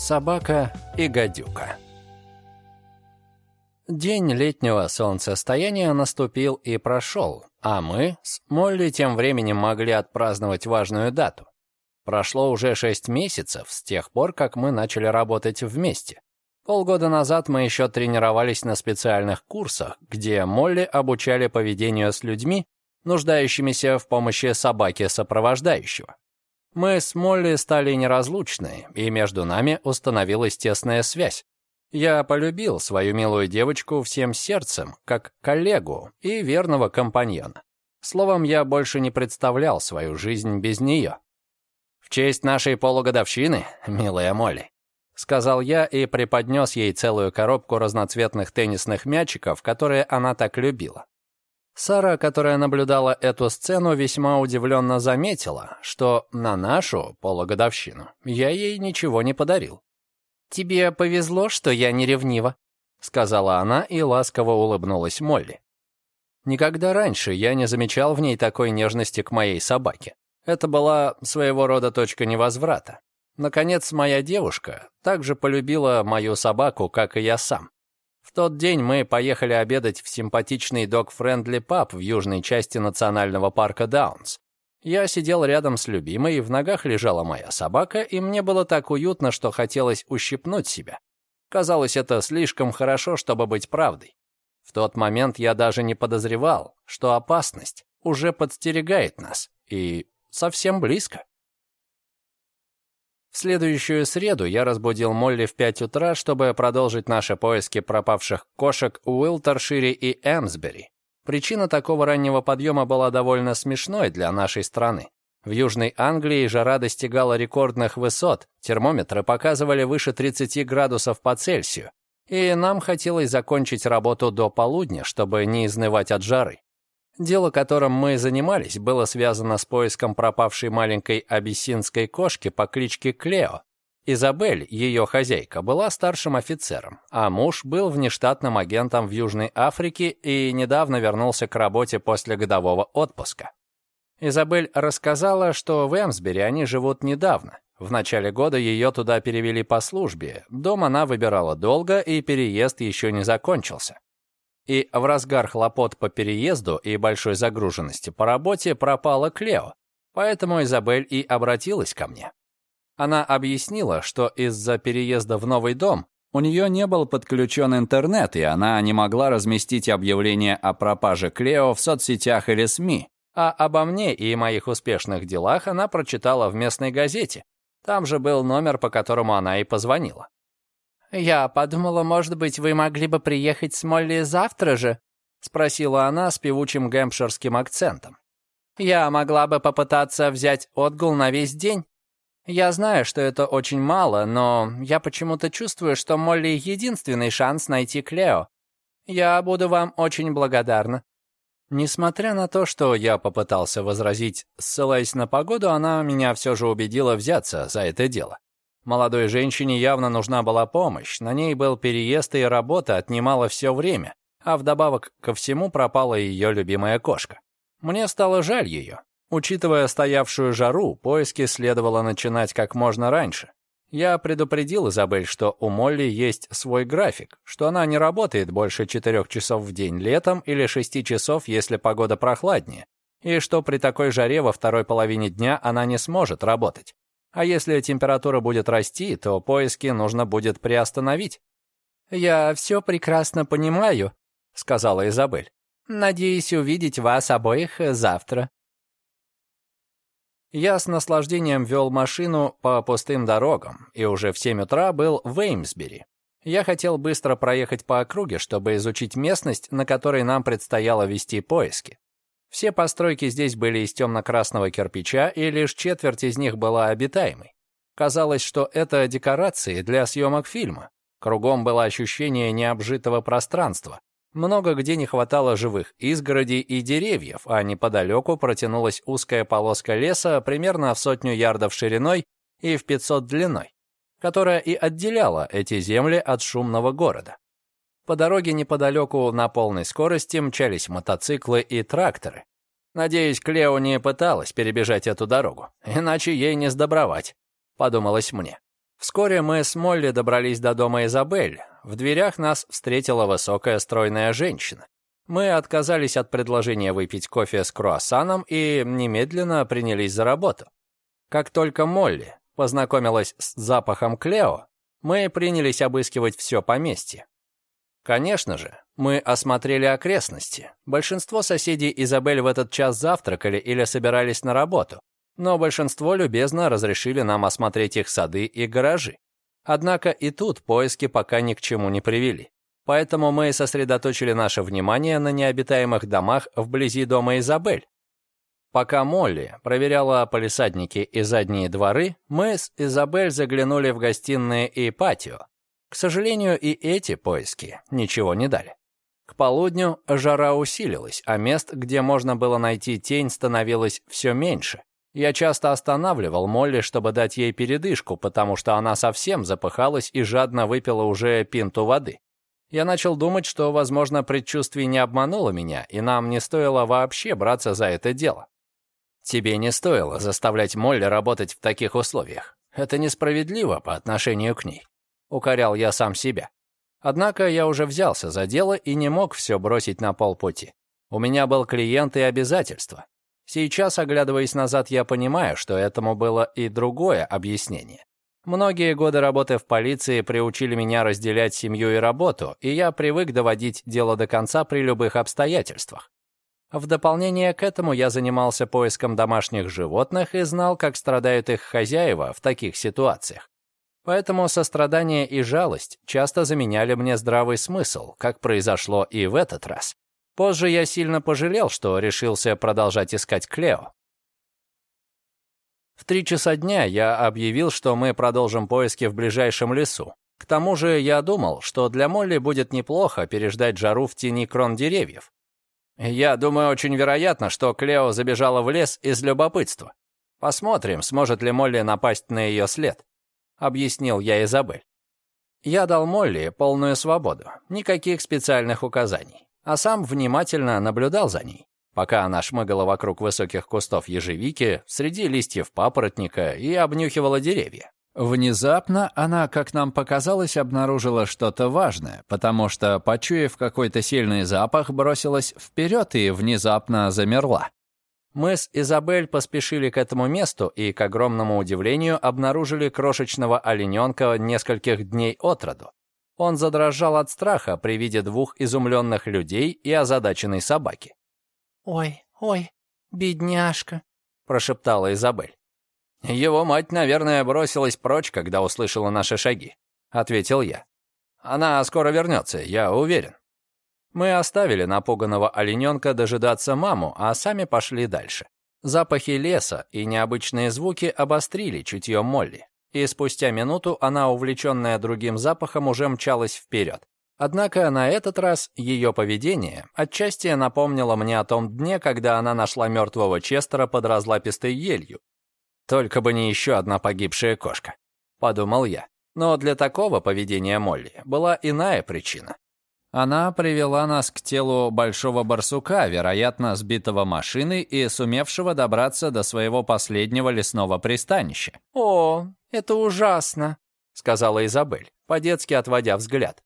Собака и гадюка. День летнего солнцестояния наступил и прошел, а мы с Молли тем временем могли отпраздновать важную дату. Прошло уже шесть месяцев с тех пор, как мы начали работать вместе. Полгода назад мы еще тренировались на специальных курсах, где Молли обучали поведению с людьми, нуждающимися в помощи собаки сопровождающего. Мы с Молли стали неразлучны, и между нами установилась тесная связь. Я полюбил свою милую девочку всем сердцем, как коллегу и верного компаньона. Словом, я больше не представлял свою жизнь без нее. «В честь нашей полугодовщины, милая Молли», — сказал я и преподнес ей целую коробку разноцветных теннисных мячиков, которые она так любила. Сара, которая наблюдала эту сцену, весьма удивленно заметила, что на нашу полугодовщину я ей ничего не подарил. «Тебе повезло, что я не ревнива», — сказала она и ласково улыбнулась Молли. Никогда раньше я не замечал в ней такой нежности к моей собаке. Это была своего рода точка невозврата. Наконец, моя девушка также полюбила мою собаку, как и я сам. Тот день мы поехали обедать в симпатичный док-френдли паб в южной части национального парка Даунс. Я сидел рядом с любимой, в ногах лежала моя собака, и мне было так уютно, что хотелось ущипнуть себя. Казалось, это слишком хорошо, чтобы быть правдой. В тот момент я даже не подозревал, что опасность уже подстерегает нас, и совсем близко. В следующую среду я разбудил Молли в 5 утра, чтобы продолжить наши поиски пропавших кошек в и Эмсбери. Причина такого раннего подъема была довольно смешной для нашей страны. В Южной Англии жара достигала рекордных высот, термометры показывали выше 30 градусов по Цельсию, и нам хотелось закончить работу до полудня, чтобы не изнывать от жары. Дело, которым мы занимались, было связано с поиском пропавшей маленькой абиссинской кошки по кличке Клео. Изабель, ее хозяйка, была старшим офицером, а муж был внештатным агентом в Южной Африке и недавно вернулся к работе после годового отпуска. Изабель рассказала, что в Эмсбери они живут недавно. В начале года ее туда перевели по службе. Дом она выбирала долго, и переезд еще не закончился. И в разгар хлопот по переезду и большой загруженности по работе пропала Клео, поэтому Изабель и обратилась ко мне. Она объяснила, что из-за переезда в новый дом у нее не был подключен интернет, и она не могла разместить объявление о пропаже Клео в соцсетях или СМИ. А обо мне и моих успешных делах она прочитала в местной газете. Там же был номер, по которому она и позвонила. «Я подумала, может быть, вы могли бы приехать с Молли завтра же?» — спросила она с певучим гэмпширским акцентом. «Я могла бы попытаться взять отгул на весь день. Я знаю, что это очень мало, но я почему-то чувствую, что Молли — единственный шанс найти Клео. Я буду вам очень благодарна». Несмотря на то, что я попытался возразить, ссылаясь на погоду, она меня все же убедила взяться за это дело. Молодой женщине явно нужна была помощь, на ней был переезд и работа отнимала все время, а вдобавок ко всему пропала ее любимая кошка. Мне стало жаль ее. Учитывая стоявшую жару, поиски следовало начинать как можно раньше. Я предупредил Изабель, что у Молли есть свой график, что она не работает больше четырех часов в день летом или шести часов, если погода прохладнее, и что при такой жаре во второй половине дня она не сможет работать. А если температура будет расти, то поиски нужно будет приостановить. «Я все прекрасно понимаю», — сказала Изабель. «Надеюсь увидеть вас обоих завтра». Я с наслаждением вел машину по пустым дорогам и уже в 7 утра был в Эймсбери. Я хотел быстро проехать по округе, чтобы изучить местность, на которой нам предстояло вести поиски. Все постройки здесь были из темно-красного кирпича, и лишь четверть из них была обитаемой. Казалось, что это декорации для съемок фильма. Кругом было ощущение необжитого пространства. Много где не хватало живых изгородей и деревьев, а неподалеку протянулась узкая полоска леса примерно в сотню ярдов шириной и в 500 длиной, которая и отделяла эти земли от шумного города. По дороге неподалеку на полной скорости мчались мотоциклы и тракторы. Надеюсь, Клео не пыталась перебежать эту дорогу, иначе ей не сдобровать, подумалось мне. Вскоре мы с Молли добрались до дома Изабель. В дверях нас встретила высокая стройная женщина. Мы отказались от предложения выпить кофе с круассаном и немедленно принялись за работу. Как только Молли познакомилась с запахом Клео, мы принялись обыскивать все поместье. Конечно же, мы осмотрели окрестности. Большинство соседей Изабель в этот час завтракали или собирались на работу, но большинство любезно разрешили нам осмотреть их сады и гаражи. Однако и тут поиски пока ни к чему не привели. Поэтому мы сосредоточили наше внимание на необитаемых домах вблизи дома Изабель. Пока Молли проверяла полисадники и задние дворы, мы с Изабель заглянули в гостиные и патио. К сожалению, и эти поиски ничего не дали. К полудню жара усилилась, а мест, где можно было найти тень, становилось все меньше. Я часто останавливал Молли, чтобы дать ей передышку, потому что она совсем запыхалась и жадно выпила уже пинту воды. Я начал думать, что, возможно, предчувствие не обмануло меня, и нам не стоило вообще браться за это дело. Тебе не стоило заставлять Молли работать в таких условиях. Это несправедливо по отношению к ней. Укорял я сам себя. Однако я уже взялся за дело и не мог все бросить на полпути. У меня был клиент и обязательства. Сейчас, оглядываясь назад, я понимаю, что этому было и другое объяснение. Многие годы работы в полиции приучили меня разделять семью и работу, и я привык доводить дело до конца при любых обстоятельствах. В дополнение к этому я занимался поиском домашних животных и знал, как страдают их хозяева в таких ситуациях. Поэтому сострадание и жалость часто заменяли мне здравый смысл, как произошло и в этот раз. Позже я сильно пожалел, что решился продолжать искать Клео. В три часа дня я объявил, что мы продолжим поиски в ближайшем лесу. К тому же я думал, что для Молли будет неплохо переждать жару в тени крон деревьев. Я думаю, очень вероятно, что Клео забежала в лес из любопытства. Посмотрим, сможет ли Молли напасть на ее след, объяснил я Изабель. Я дал Молли полную свободу, никаких специальных указаний а сам внимательно наблюдал за ней, пока она шмыгала вокруг высоких кустов ежевики, среди листьев папоротника и обнюхивала деревья. Внезапно она, как нам показалось, обнаружила что-то важное, потому что, почуяв какой-то сильный запах, бросилась вперед и внезапно замерла. Мы с Изабель поспешили к этому месту и, к огромному удивлению, обнаружили крошечного олененка нескольких дней от роду. Он задрожал от страха при виде двух изумленных людей и озадаченной собаки. «Ой, ой, бедняжка», — прошептала Изабель. «Его мать, наверное, бросилась прочь, когда услышала наши шаги», — ответил я. «Она скоро вернется, я уверен». Мы оставили напуганного олененка дожидаться маму, а сами пошли дальше. Запахи леса и необычные звуки обострили чутье Молли и спустя минуту она, увлеченная другим запахом, уже мчалась вперед. Однако на этот раз ее поведение отчасти напомнило мне о том дне, когда она нашла мертвого Честера под разлапистой елью. Только бы не еще одна погибшая кошка, подумал я. Но для такого поведения Молли была иная причина. Она привела нас к телу большого барсука, вероятно, сбитого машиной и сумевшего добраться до своего последнего лесного пристанища. «О, это ужасно», — сказала Изабель, по-детски отводя взгляд.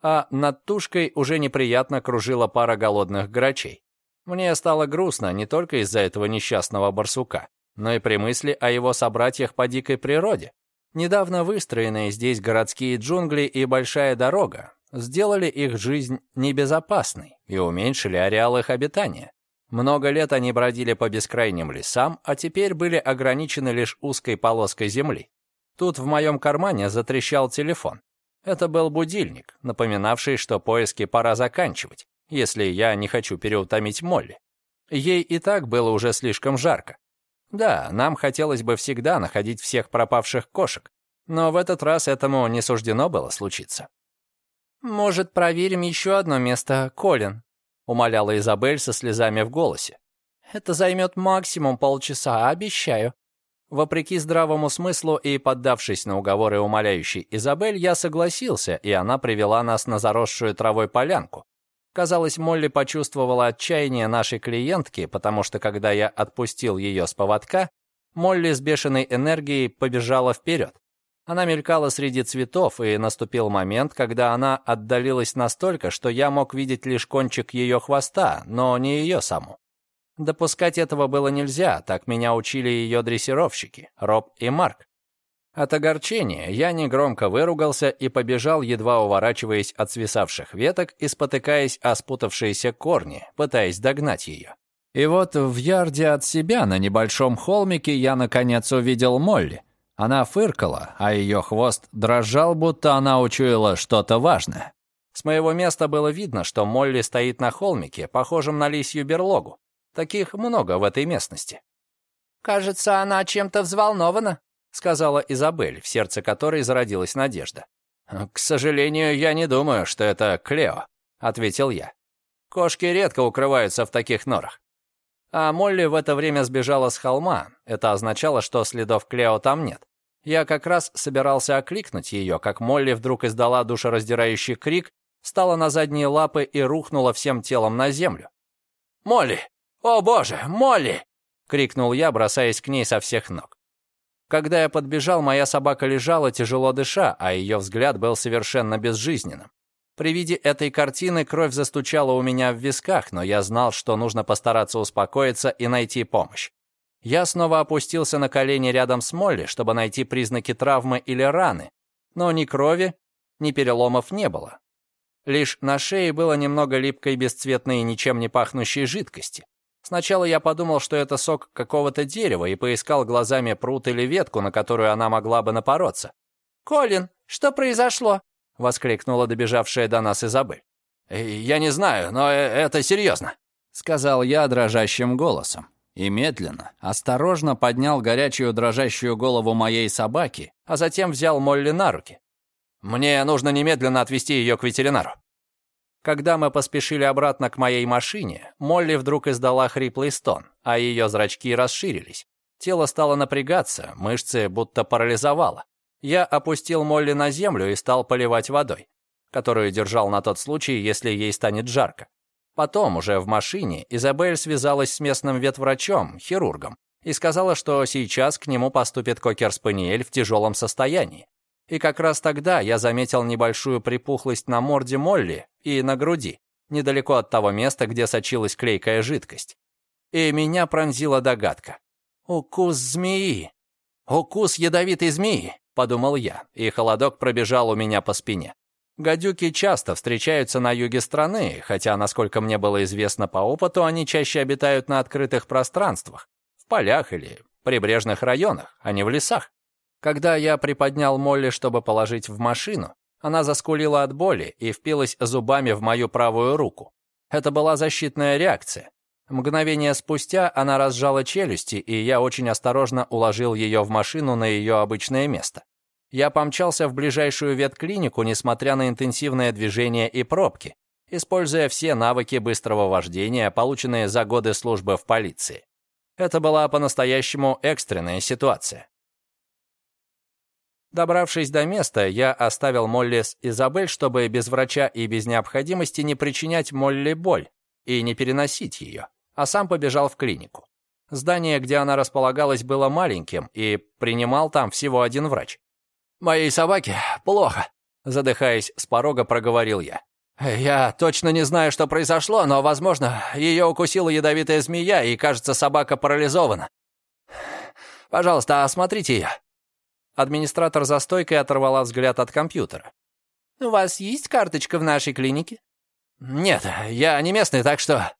А над тушкой уже неприятно кружила пара голодных грачей. Мне стало грустно не только из-за этого несчастного барсука, но и при мысли о его собратьях по дикой природе. Недавно выстроенные здесь городские джунгли и большая дорога сделали их жизнь небезопасной и уменьшили ареал их обитания. Много лет они бродили по бескрайним лесам, а теперь были ограничены лишь узкой полоской земли. Тут в моем кармане затрещал телефон. Это был будильник, напоминавший, что поиски пора заканчивать, если я не хочу переутомить Молли. Ей и так было уже слишком жарко. Да, нам хотелось бы всегда находить всех пропавших кошек, но в этот раз этому не суждено было случиться. «Может, проверим еще одно место, Колин?» — умоляла Изабель со слезами в голосе. «Это займет максимум полчаса, обещаю». Вопреки здравому смыслу и поддавшись на уговоры умоляющей Изабель, я согласился, и она привела нас на заросшую травой полянку. Казалось, Молли почувствовала отчаяние нашей клиентки, потому что когда я отпустил ее с поводка, Молли с бешеной энергией побежала вперед. Она мелькала среди цветов, и наступил момент, когда она отдалилась настолько, что я мог видеть лишь кончик ее хвоста, но не ее саму. Допускать этого было нельзя, так меня учили ее дрессировщики, Роб и Марк. От огорчения я негромко выругался и побежал, едва уворачиваясь от свисавших веток и спотыкаясь о спутавшиеся корни, пытаясь догнать ее. И вот в ярде от себя на небольшом холмике я наконец увидел Молли. Она фыркала, а ее хвост дрожал, будто она учуяла что-то важное. С моего места было видно, что Молли стоит на холмике, похожем на лисью берлогу. Таких много в этой местности. «Кажется, она чем-то взволнована», — сказала Изабель, в сердце которой зародилась надежда. «К сожалению, я не думаю, что это Клео», — ответил я. «Кошки редко укрываются в таких норах». А Молли в это время сбежала с холма. Это означало, что следов Клео там нет. Я как раз собирался окликнуть ее, как Молли вдруг издала душераздирающий крик, встала на задние лапы и рухнула всем телом на землю. «Молли! О боже, Молли!» — крикнул я, бросаясь к ней со всех ног. Когда я подбежал, моя собака лежала, тяжело дыша, а ее взгляд был совершенно безжизненным. При виде этой картины кровь застучала у меня в висках, но я знал, что нужно постараться успокоиться и найти помощь. Я снова опустился на колени рядом с Молли, чтобы найти признаки травмы или раны, но ни крови, ни переломов не было. Лишь на шее было немного липкой бесцветной и ничем не пахнущей жидкости. Сначала я подумал, что это сок какого-то дерева, и поискал глазами прут или ветку, на которую она могла бы напороться. «Колин, что произошло?» — воскликнула добежавшая до нас Изабель. «Э, «Я не знаю, но э, это серьезно», — сказал я дрожащим голосом. И медленно, осторожно поднял горячую дрожащую голову моей собаки, а затем взял Молли на руки. «Мне нужно немедленно отвезти ее к ветеринару». Когда мы поспешили обратно к моей машине, Молли вдруг издала хриплый стон, а ее зрачки расширились. Тело стало напрягаться, мышцы будто парализовало. Я опустил Молли на землю и стал поливать водой, которую держал на тот случай, если ей станет жарко. Потом, уже в машине, Изабель связалась с местным ветврачом, хирургом, и сказала, что сейчас к нему поступит кокер-спаниель в тяжелом состоянии. И как раз тогда я заметил небольшую припухлость на морде Молли и на груди, недалеко от того места, где сочилась клейкая жидкость. И меня пронзила догадка. «Укус змеи! Укус ядовитой змеи!» — подумал я, и холодок пробежал у меня по спине. Гадюки часто встречаются на юге страны, хотя, насколько мне было известно по опыту, они чаще обитают на открытых пространствах, в полях или прибрежных районах, а не в лесах. Когда я приподнял Молли, чтобы положить в машину, она заскулила от боли и впилась зубами в мою правую руку. Это была защитная реакция. Мгновение спустя она разжала челюсти, и я очень осторожно уложил ее в машину на ее обычное место. Я помчался в ближайшую ветклинику, несмотря на интенсивное движение и пробки, используя все навыки быстрого вождения, полученные за годы службы в полиции. Это была по-настоящему экстренная ситуация. Добравшись до места, я оставил Молли с Изабель, чтобы без врача и без необходимости не причинять Молли боль и не переносить ее, а сам побежал в клинику. Здание, где она располагалась, было маленьким, и принимал там всего один врач. «Моей собаке плохо», — задыхаясь с порога, проговорил я. «Я точно не знаю, что произошло, но, возможно, ее укусила ядовитая змея, и, кажется, собака парализована. Пожалуйста, осмотрите ее». Администратор за стойкой оторвала взгляд от компьютера. «У вас есть карточка в нашей клинике?» «Нет, я не местный, так что...»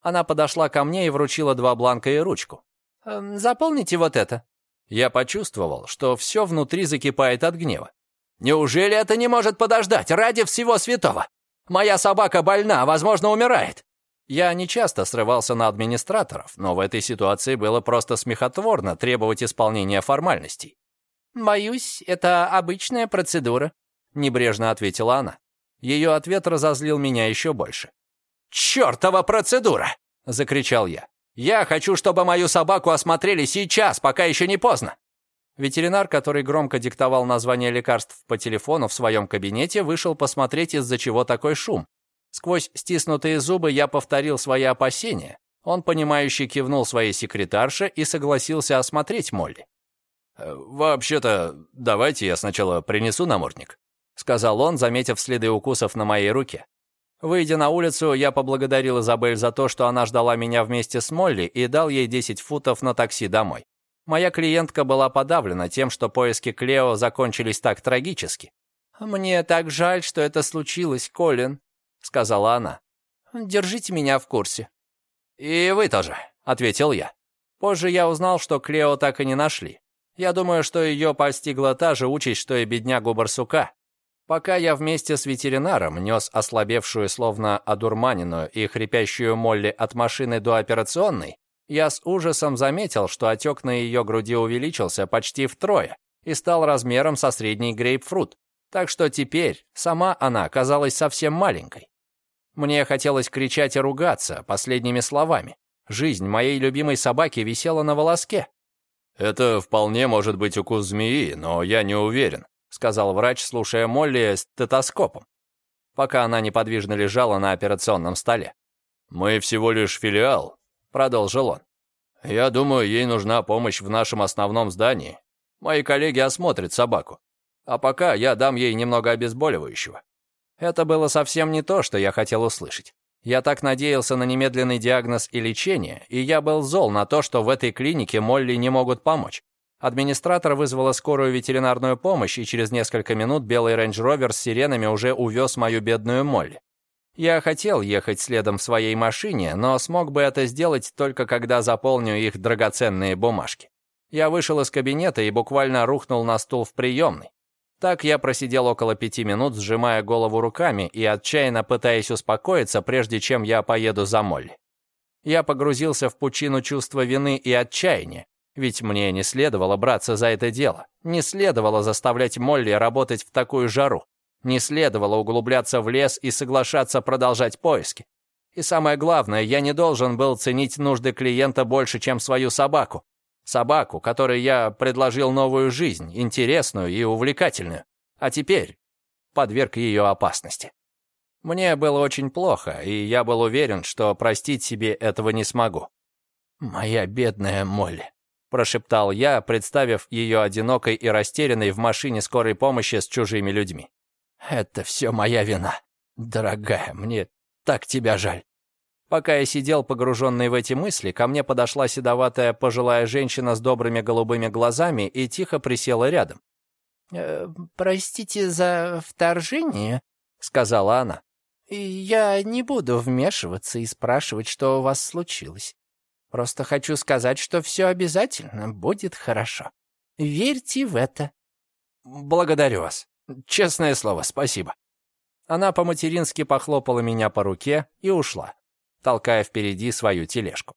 Она подошла ко мне и вручила два бланка и ручку. «Эм, «Заполните вот это». Я почувствовал, что все внутри закипает от гнева. «Неужели это не может подождать? Ради всего святого! Моя собака больна, возможно, умирает!» Я не часто срывался на администраторов, но в этой ситуации было просто смехотворно требовать исполнения формальностей. «Боюсь, это обычная процедура», — небрежно ответила она. Ее ответ разозлил меня еще больше. «Чертова процедура!» — закричал я. Я хочу, чтобы мою собаку осмотрели сейчас, пока еще не поздно». Ветеринар, который громко диктовал название лекарств по телефону в своем кабинете, вышел посмотреть, из-за чего такой шум. Сквозь стиснутые зубы я повторил свои опасения. Он, понимающе кивнул своей секретарше и согласился осмотреть Молли. Э, «Вообще-то, давайте я сначала принесу намордник», — сказал он, заметив следы укусов на моей руке. Выйдя на улицу, я поблагодарил Изабель за то, что она ждала меня вместе с Молли и дал ей 10 футов на такси домой. Моя клиентка была подавлена тем, что поиски Клео закончились так трагически. «Мне так жаль, что это случилось, Колин», — сказала она. «Держите меня в курсе». «И вы тоже», — ответил я. Позже я узнал, что Клео так и не нашли. Я думаю, что ее постигла та же участь, что и беднягу барсука. Пока я вместе с ветеринаром нес ослабевшую, словно одурманенную и хрипящую Молли от машины до операционной, я с ужасом заметил, что отек на ее груди увеличился почти втрое и стал размером со средний грейпфрут, так что теперь сама она казалась совсем маленькой. Мне хотелось кричать и ругаться последними словами. Жизнь моей любимой собаки висела на волоске. «Это вполне может быть укус змеи, но я не уверен», сказал врач, слушая Молли стетоскопом, пока она неподвижно лежала на операционном столе. «Мы всего лишь филиал», — продолжил он. «Я думаю, ей нужна помощь в нашем основном здании. Мои коллеги осмотрят собаку. А пока я дам ей немного обезболивающего». Это было совсем не то, что я хотел услышать. Я так надеялся на немедленный диагноз и лечение, и я был зол на то, что в этой клинике Молли не могут помочь. Администратор вызвала скорую ветеринарную помощь, и через несколько минут белый рейндж-ровер с сиренами уже увез мою бедную Молли. Я хотел ехать следом в своей машине, но смог бы это сделать только когда заполню их драгоценные бумажки. Я вышел из кабинета и буквально рухнул на стул в приемной. Так я просидел около пяти минут, сжимая голову руками и отчаянно пытаясь успокоиться, прежде чем я поеду за Молли. Я погрузился в пучину чувства вины и отчаяния, ведь мне не следовало браться за это дело, не следовало заставлять Молли работать в такую жару, не следовало углубляться в лес и соглашаться продолжать поиски. И самое главное, я не должен был ценить нужды клиента больше, чем свою собаку. Собаку, которой я предложил новую жизнь, интересную и увлекательную, а теперь подверг ее опасности. Мне было очень плохо, и я был уверен, что простить себе этого не смогу. Моя бедная Молли прошептал я, представив ее одинокой и растерянной в машине скорой помощи с чужими людьми. «Это все моя вина. Дорогая, мне так тебя жаль». Пока я сидел погруженный в эти мысли, ко мне подошла седоватая пожилая женщина с добрыми голубыми глазами и тихо присела рядом. «Э, «Простите за вторжение», — сказала она. «Я не буду вмешиваться и спрашивать, что у вас случилось. Просто хочу сказать, что все обязательно будет хорошо. Верьте в это». «Благодарю вас. Честное слово, спасибо». Она по-матерински похлопала меня по руке и ушла, толкая впереди свою тележку.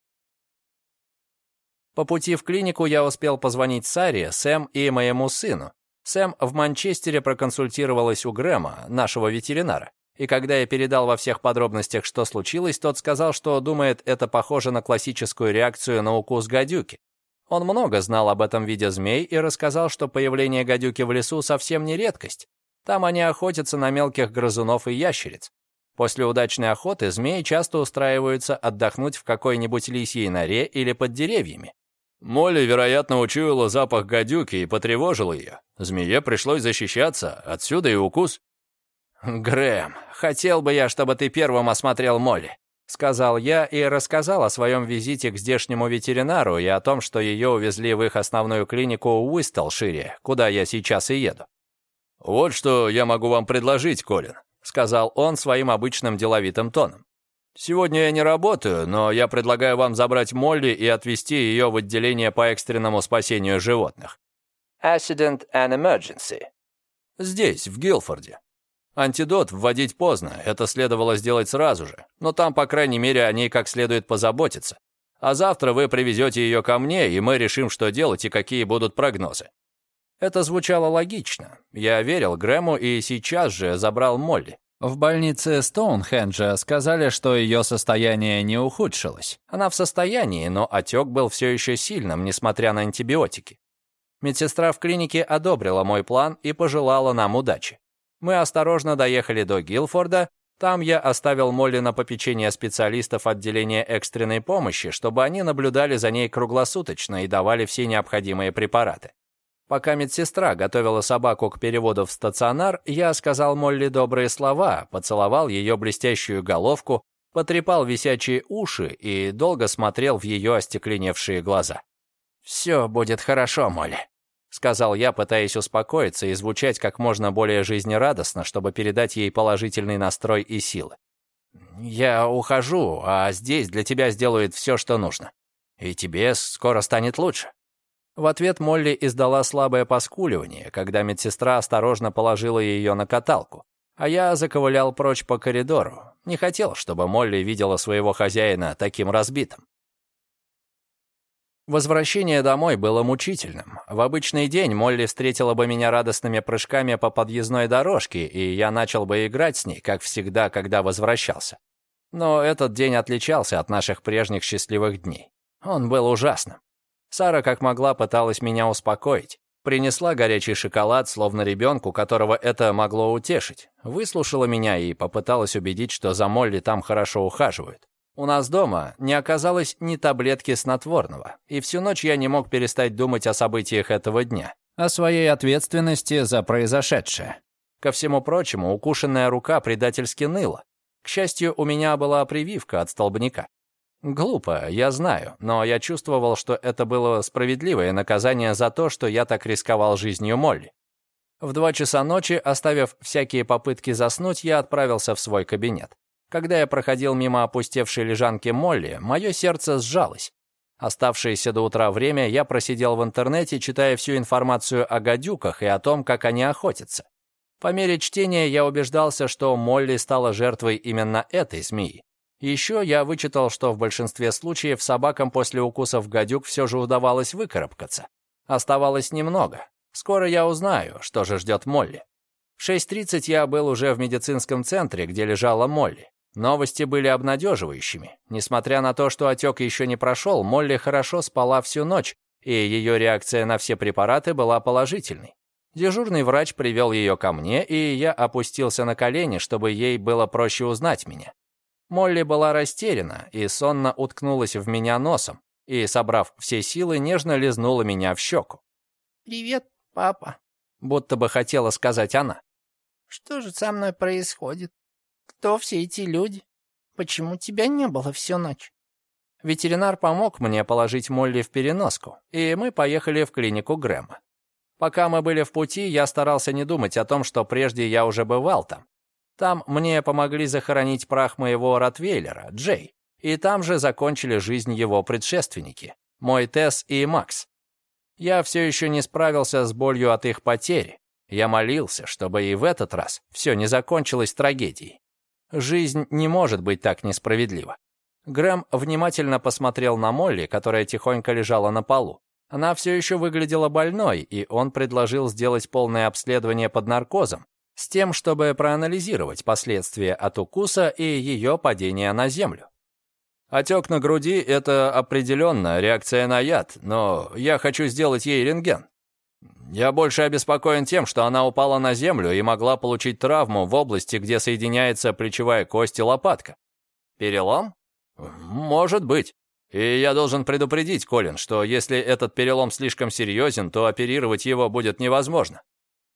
По пути в клинику я успел позвонить Саре, Сэм и моему сыну. Сэм в Манчестере проконсультировалась у Грэма, нашего ветеринара. И когда я передал во всех подробностях, что случилось, тот сказал, что думает, это похоже на классическую реакцию на укус гадюки. Он много знал об этом виде змей и рассказал, что появление гадюки в лесу совсем не редкость. Там они охотятся на мелких грызунов и ящериц. После удачной охоты змеи часто устраиваются отдохнуть в какой-нибудь лисьей норе или под деревьями. Молли, вероятно, учуяла запах гадюки и потревожила ее. Змее пришлось защищаться, отсюда и укус. «Грэм, хотел бы я, чтобы ты первым осмотрел Молли», — сказал я и рассказал о своем визите к здешнему ветеринару и о том, что ее увезли в их основную клинику Уистелшире, куда я сейчас и еду. «Вот что я могу вам предложить, Колин», — сказал он своим обычным деловитым тоном. «Сегодня я не работаю, но я предлагаю вам забрать Молли и отвезти ее в отделение по экстренному спасению животных». «Accident and Emergency». «Здесь, в Гилфорде. Антидот вводить поздно, это следовало сделать сразу же, но там, по крайней мере, о ней как следует позаботиться. А завтра вы привезете ее ко мне, и мы решим, что делать и какие будут прогнозы». Это звучало логично. Я верил Грэму и сейчас же забрал Молли. В больнице Стоунхенджа сказали, что ее состояние не ухудшилось. Она в состоянии, но отек был все еще сильным, несмотря на антибиотики. Медсестра в клинике одобрила мой план и пожелала нам удачи. Мы осторожно доехали до Гилфорда. Там я оставил Молли на попечение специалистов отделения экстренной помощи, чтобы они наблюдали за ней круглосуточно и давали все необходимые препараты. Пока медсестра готовила собаку к переводу в стационар, я сказал Молли добрые слова, поцеловал ее блестящую головку, потрепал висячие уши и долго смотрел в ее остекленевшие глаза. «Все будет хорошо, Молли», — сказал я, пытаясь успокоиться и звучать как можно более жизнерадостно, чтобы передать ей положительный настрой и силы. «Я ухожу, а здесь для тебя сделают все, что нужно. И тебе скоро станет лучше». В ответ Молли издала слабое поскуливание, когда медсестра осторожно положила ее на каталку. А я заковылял прочь по коридору. Не хотел, чтобы Молли видела своего хозяина таким разбитым. Возвращение домой было мучительным. В обычный день Молли встретила бы меня радостными прыжками по подъездной дорожке, и я начал бы играть с ней, как всегда, когда возвращался. Но этот день отличался от наших прежних счастливых дней. Он был ужасным. Сара как могла пыталась меня успокоить. Принесла горячий шоколад, словно ребенку, которого это могло утешить. Выслушала меня и попыталась убедить, что за Молли там хорошо ухаживают. У нас дома не оказалось ни таблетки снотворного, и всю ночь я не мог перестать думать о событиях этого дня, о своей ответственности за произошедшее. Ко всему прочему, укушенная рука предательски ныла. К счастью, у меня была прививка от столбняка. Глупо, я знаю, но я чувствовал, что это было справедливое наказание за то, что я так рисковал жизнью Молли. В два часа ночи, оставив всякие попытки заснуть, я отправился в свой кабинет. Когда я проходил мимо опустевшей лежанки Молли, мое сердце сжалось. Оставшееся до утра время я просидел в интернете, читая всю информацию о гадюках и о том, как они охотятся. По мере чтения я убеждался, что Молли стала жертвой именно этой змеи. Еще я вычитал, что в большинстве случаев собакам после укусов гадюк все же удавалось выкарабкаться. Оставалось немного. Скоро я узнаю, что же ждет Молли. В 6.30 я был уже в медицинском центре, где лежала Молли. Новости были обнадеживающими. Несмотря на то, что отек еще не прошел, Молли хорошо спала всю ночь, и ее реакция на все препараты была положительной. Дежурный врач привел ее ко мне, и я опустился на колени, чтобы ей было проще узнать меня. Молли была растеряна и сонно уткнулась в меня носом и, собрав все силы, нежно лизнула меня в щеку. «Привет, папа», — будто бы хотела сказать она. «Что же со мной происходит? Кто все эти люди? Почему тебя не было всю ночь?» Ветеринар помог мне положить Молли в переноску, и мы поехали в клинику Грэма. Пока мы были в пути, я старался не думать о том, что прежде я уже бывал там, там мне помогли захоронить прах моего ротвейлера, Джей, и там же закончили жизнь его предшественники, мой Тесс и Макс. Я все еще не справился с болью от их потери. Я молился, чтобы и в этот раз все не закончилось трагедией. Жизнь не может быть так несправедлива. Грэм внимательно посмотрел на Молли, которая тихонько лежала на полу. Она все еще выглядела больной, и он предложил сделать полное обследование под наркозом, с тем, чтобы проанализировать последствия от укуса и ее падения на землю. Отек на груди — это определенно реакция на яд, но я хочу сделать ей рентген. Я больше обеспокоен тем, что она упала на землю и могла получить травму в области, где соединяется плечевая кость и лопатка. Перелом? Может быть. И я должен предупредить Колин, что если этот перелом слишком серьезен, то оперировать его будет невозможно.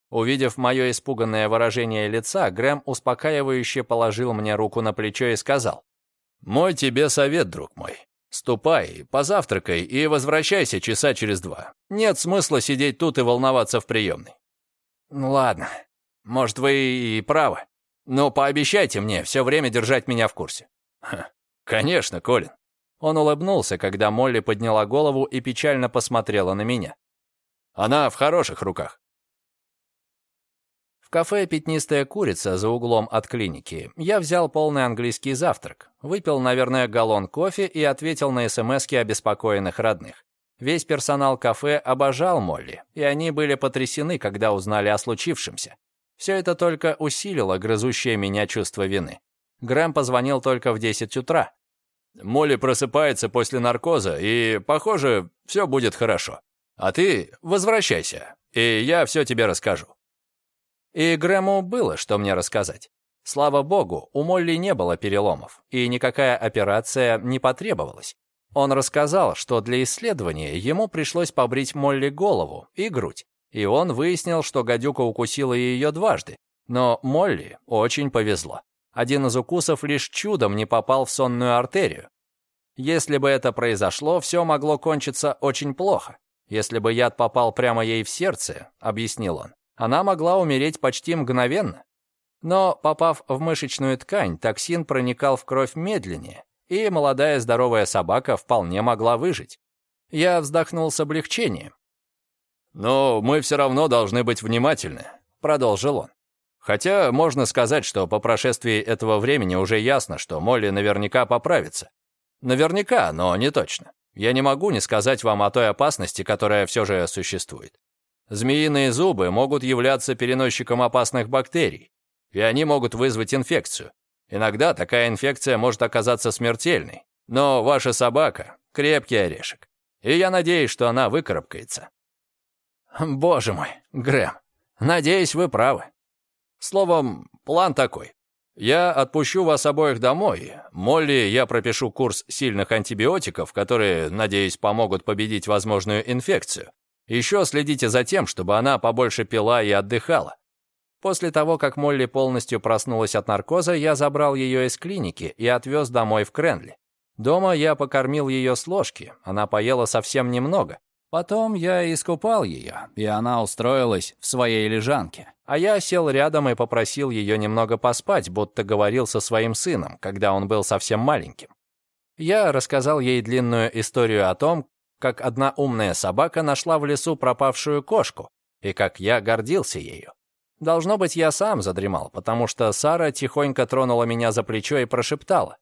Увидев мое испуганное выражение лица, Грэм успокаивающе положил мне руку на плечо и сказал. «Мой тебе совет, друг мой. Ступай, позавтракай и возвращайся часа через два. Нет смысла сидеть тут и волноваться в приемной». «Ну ладно, может, вы и правы. Но пообещайте мне все время держать меня в курсе». «Конечно, Колин». Он улыбнулся, когда Молли подняла голову и печально посмотрела на меня. «Она в хороших руках. Кафе «Пятнистая курица» за углом от клиники я взял полный английский завтрак, выпил, наверное, галлон кофе и ответил на смски обеспокоенных родных. Весь персонал кафе обожал Молли, и они были потрясены, когда узнали о случившемся. Все это только усилило грызущее меня чувство вины. Грэм позвонил только в 10 утра. «Молли просыпается после наркоза, и, похоже, все будет хорошо. А ты возвращайся, и я все тебе расскажу». И Грэму было, что мне рассказать. Слава богу, у Молли не было переломов, и никакая операция не потребовалась. Он рассказал, что для исследования ему пришлось побрить Молли голову и грудь, И он выяснил, что гадюка укусила ее дважды. Но Молли очень повезло. Один из укусов лишь чудом не попал в сонную артерию. Если бы это произошло, все могло кончиться очень плохо. Если бы яд попал прямо ей в сердце, объяснил он, она могла умереть почти мгновенно. Но, попав в мышечную ткань, токсин проникал в кровь медленнее, и молодая здоровая собака вполне могла выжить. Я вздохнул с облегчением. «Но мы все равно должны быть внимательны», — продолжил он. «Хотя можно сказать, что по прошествии этого времени уже ясно, что Молли наверняка поправится. Наверняка, но не точно. Я не могу не сказать вам о той опасности, которая все же существует. Змеиные зубы могут являться переносчиком опасных бактерий, и они могут вызвать инфекцию. Иногда такая инфекция может оказаться смертельной, но ваша собака — крепкий орешек, и я надеюсь, что она выкарабкается. Боже мой, Грэм, надеюсь, вы правы. Словом, план такой. Я отпущу вас обоих домой. Молли я пропишу курс сильных антибиотиков, которые, надеюсь, помогут победить возможную инфекцию. Еще следите за тем, чтобы она побольше пила и отдыхала. После того, как Молли полностью проснулась от наркоза, я забрал ее из клиники и отвез домой в Кренли. Дома я покормил ее с ложки, она поела совсем немного, Потом я искупал ее, и она устроилась в своей лежанке. А я сел рядом и попросил ее немного поспать, будто говорил со своим сыном, когда он был совсем маленьким. Я рассказал ей длинную историю о том, как одна умная собака нашла в лесу пропавшую кошку, и как я гордился ею. Должно быть, я сам задремал, потому что Сара тихонько тронула меня за плечо и прошептала.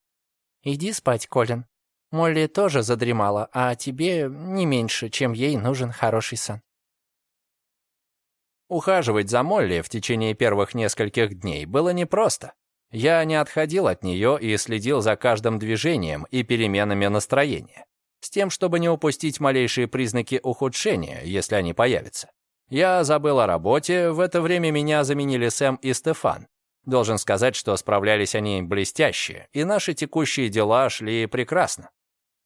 «Иди спать, Колин. Молли тоже задремала, а тебе не меньше, чем ей нужен хороший сон. Ухаживать за Молли в течение первых нескольких дней было непросто. Я не отходил от нее и следил за каждым движением и переменами настроения, с тем, чтобы не упустить малейшие признаки ухудшения, если они появятся. Я забыл о работе, в это время меня заменили Сэм и Стефан. Должен сказать, что справлялись они блестяще, и наши текущие дела шли прекрасно.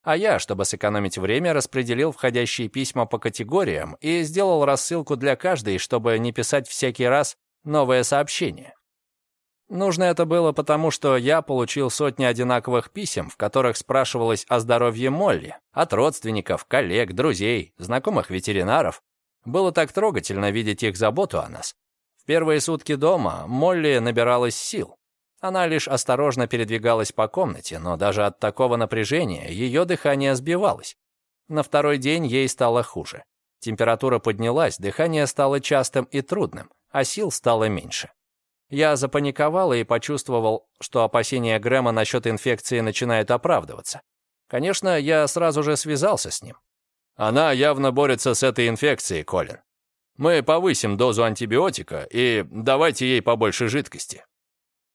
А я, чтобы сэкономить время, распределил входящие письма по категориям и сделал рассылку для каждой, чтобы не писать всякий раз новое сообщение. Нужно это было потому, что я получил сотни одинаковых писем, в которых спрашивалось о здоровье Молли, от родственников, коллег, друзей, знакомых ветеринаров. Было так трогательно видеть их заботу о нас. В первые сутки дома Молли набиралась сил. Она лишь осторожно передвигалась по комнате, но даже от такого напряжения ее дыхание сбивалось. На второй день ей стало хуже. Температура поднялась, дыхание стало частым и трудным, а сил стало меньше. Я запаниковал и почувствовал, что опасения Грэма насчет инфекции начинают оправдываться. Конечно, я сразу же связался с ним. Она явно борется с этой инфекцией, Колин. Мы повысим дозу антибиотика и давайте ей побольше жидкости.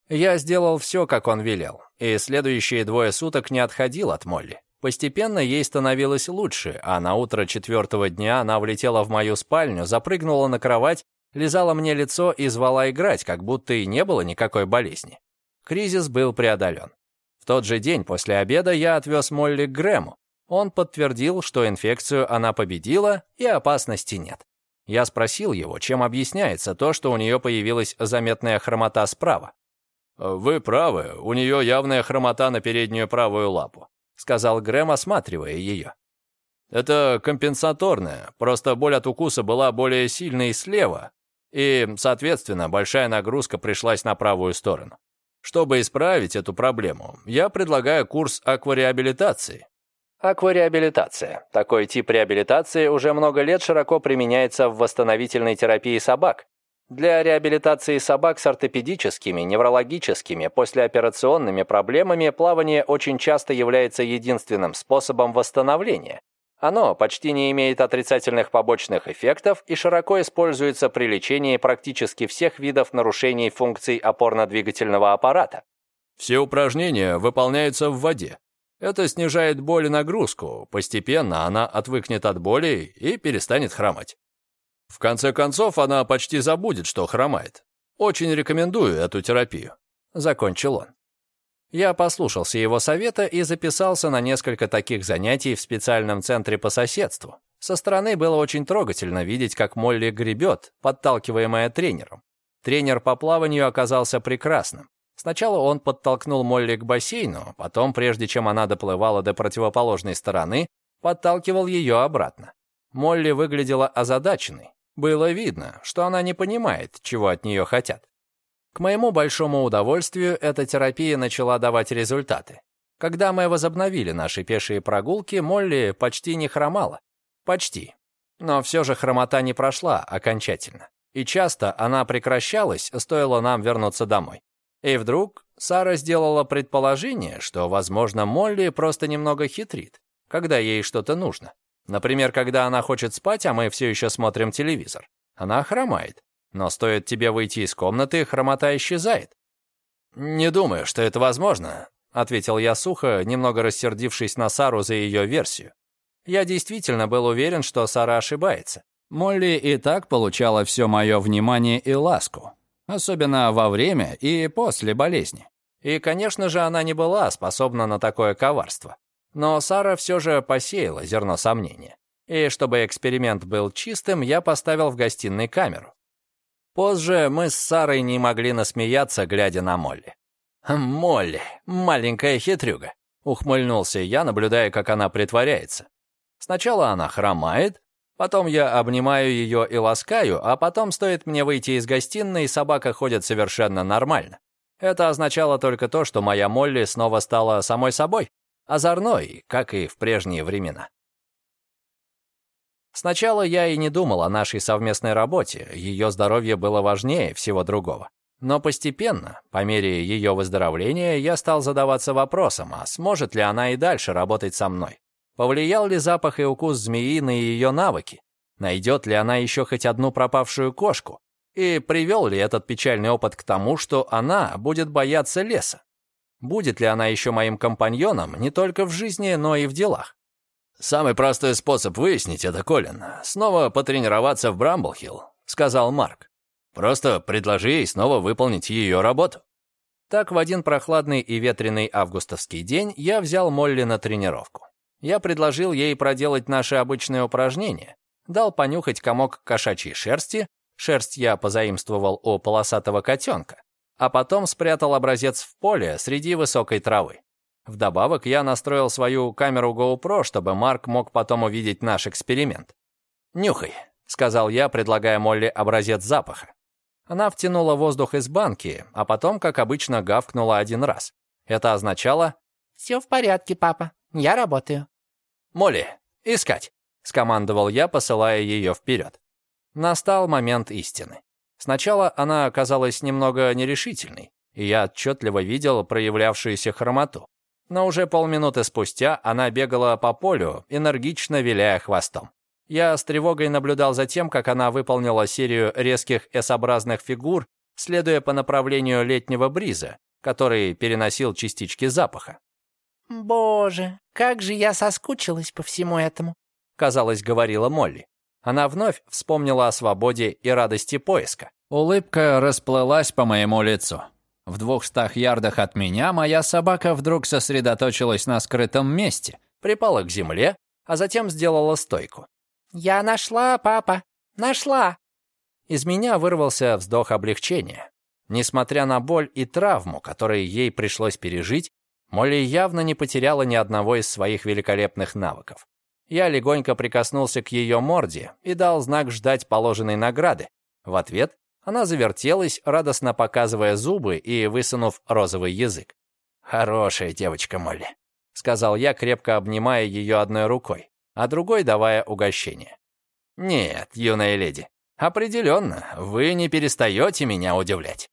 Я сделал все, как он велел, и следующие двое суток не отходил от Молли. Постепенно ей становилось лучше, а на утро четвертого дня она влетела в мою спальню, запрыгнула на кровать, лизала мне лицо и звала играть, как будто и не было никакой болезни. Кризис был преодолен. В тот же день после обеда я отвез Молли к Грэму. Он подтвердил, что инфекцию она победила и опасности нет. Я спросил его, чем объясняется то, что у нее появилась заметная хромота справа. «Вы правы, у нее явная хромота на переднюю правую лапу», сказал Грэм, осматривая ее. «Это компенсаторная, просто боль от укуса была более сильной слева, и, соответственно, большая нагрузка пришлась на правую сторону. Чтобы исправить эту проблему, я предлагаю курс аквареабилитации». Аквареабилитация. Такой тип реабилитации уже много лет широко применяется в восстановительной терапии собак, для реабилитации собак с ортопедическими, неврологическими, послеоперационными проблемами плавание очень часто является единственным способом восстановления. Оно почти не имеет отрицательных побочных эффектов и широко используется при лечении практически всех видов нарушений функций опорно-двигательного аппарата. Все упражнения выполняются в воде. Это снижает боль и нагрузку. Постепенно она отвыкнет от боли и перестанет хромать. В конце концов, она почти забудет, что хромает. Очень рекомендую эту терапию», — закончил он. Я послушался его совета и записался на несколько таких занятий в специальном центре по соседству. Со стороны было очень трогательно видеть, как Молли гребет, подталкиваемая тренером. Тренер по плаванию оказался прекрасным. Сначала он подтолкнул Молли к бассейну, потом, прежде чем она доплывала до противоположной стороны, подталкивал ее обратно. Молли выглядела озадаченной. Было видно, что она не понимает, чего от нее хотят. К моему большому удовольствию, эта терапия начала давать результаты. Когда мы возобновили наши пешие прогулки, Молли почти не хромала. Почти. Но все же хромота не прошла окончательно. И часто она прекращалась, стоило нам вернуться домой. И вдруг Сара сделала предположение, что, возможно, Молли просто немного хитрит, когда ей что-то нужно. Например, когда она хочет спать, а мы все еще смотрим телевизор. Она хромает. Но стоит тебе выйти из комнаты, хромота исчезает. «Не думаю, что это возможно», — ответил я сухо, немного рассердившись на Сару за ее версию. Я действительно был уверен, что Сара ошибается. Молли и так получала все мое внимание и ласку, особенно во время и после болезни. И, конечно же, она не была способна на такое коварство. Но Сара все же посеяла зерно сомнения. И чтобы эксперимент был чистым, я поставил в гостиной камеру. Позже мы с Сарой не могли насмеяться, глядя на Молли. «Молли, маленькая хитрюга», — ухмыльнулся я, наблюдая, как она притворяется. Сначала она хромает, потом я обнимаю ее и ласкаю, а потом стоит мне выйти из гостиной, и собака ходит совершенно нормально. Это означало только то, что моя Молли снова стала самой собой, озорной, как и в прежние времена. Сначала я и не думал о нашей совместной работе, ее здоровье было важнее всего другого. Но постепенно, по мере ее выздоровления, я стал задаваться вопросом, а сможет ли она и дальше работать со мной? Повлиял ли запах и укус змеи на ее навыки? Найдет ли она еще хоть одну пропавшую кошку? И привел ли этот печальный опыт к тому, что она будет бояться леса? Будет ли она еще моим компаньоном не только в жизни, но и в делах? «Самый простой способ выяснить это, Колин, снова потренироваться в Брамблхилл», — сказал Марк. «Просто предложи ей снова выполнить ее работу». Так в один прохладный и ветреный августовский день я взял Молли на тренировку. Я предложил ей проделать наши обычные упражнения, дал понюхать комок кошачьей шерсти, шерсть я позаимствовал у полосатого котенка, а потом спрятал образец в поле среди высокой травы. Вдобавок, я настроил свою камеру GoPro, чтобы Марк мог потом увидеть наш эксперимент. «Нюхай», — сказал я, предлагая Молли образец запаха. Она втянула воздух из банки, а потом, как обычно, гавкнула один раз. Это означало «Все в порядке, папа, я работаю». «Молли, искать», — скомандовал я, посылая ее вперед. Настал момент истины. Сначала она оказалась немного нерешительной, и я отчетливо видел проявлявшуюся хромоту. Но уже полминуты спустя она бегала по полю, энергично виляя хвостом. Я с тревогой наблюдал за тем, как она выполнила серию резких S-образных фигур, следуя по направлению летнего бриза, который переносил частички запаха. «Боже, как же я соскучилась по всему этому», — казалось, говорила Молли. Она вновь вспомнила о свободе и радости поиска. Улыбка расплылась по моему лицу. В двухстах ярдах от меня моя собака вдруг сосредоточилась на скрытом месте, припала к земле, а затем сделала стойку. «Я нашла, папа! Нашла!» Из меня вырвался вздох облегчения. Несмотря на боль и травму, которые ей пришлось пережить, Молли явно не потеряла ни одного из своих великолепных навыков. Я легонько прикоснулся к ее морде и дал знак ждать положенной награды. В ответ она завертелась, радостно показывая зубы и высунув розовый язык. «Хорошая девочка Молли», — сказал я, крепко обнимая ее одной рукой, а другой давая угощение. «Нет, юная леди, определенно, вы не перестаете меня удивлять».